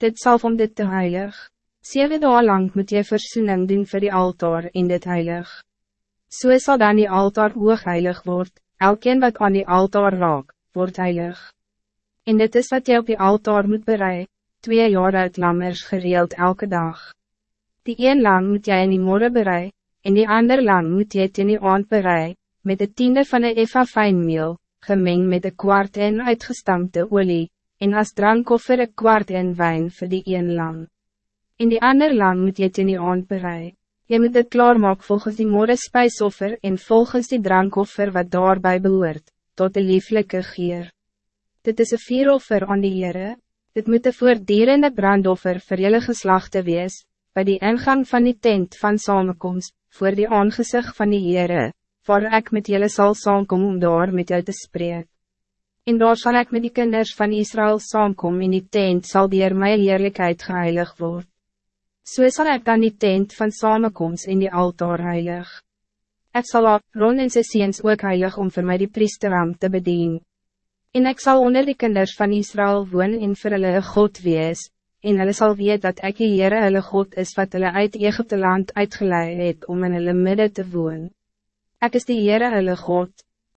Dit zal van dit te heilig. Zeven dagen lang moet je verzoening doen voor die altaar in dit heilig. Zo so zal dan die altaar hoog heilig worden, elkeen wat aan die altaar raak, wordt heilig. En dit is wat je op die altaar moet bereiden, twee jaar uit lammers gereeld elke dag. Die een lam moet jy in die morgen bereiden, en die ander lam moet jy in die aand bereiden, met de tiende van een eva fijnmeel, gemeng met een kwart en uitgestampte olie, en as drankoffer een kwart en wijn voor die een lam. In die ander lam moet jy ten die aand berei. Jy moet dit klaarmaak volgens die morgen spijsoffer en volgens die drankoffer wat daarbij behoort, tot de lieflijke gier. Dit is een vieroffer aan die Heere, dit moet een voordierende brandoffer vir jylle geslachte wees, bij die ingang van die tent van samenkomst, voor die aangezicht van die Heere, waar ik met jullie zal saamkom om daar met jou te spreken. En daar zal ik met die kinders van Israël saamkom in die tent zal dier my heerlijkheid geheilig word. So sal ek dan die tent van samenkomst in die altaar heilig. Ek sal op Ron en sy seens ook heilig om voor mij die priesteram te bedien. En ik zal onder die kinders van Israël woon en vir hulle God wees, en hulle sal weet dat ek die Heere hulle God is wat hulle uit Egypte land uitgeleid het om in hulle midden te woon. Ek is die Heere hulle God.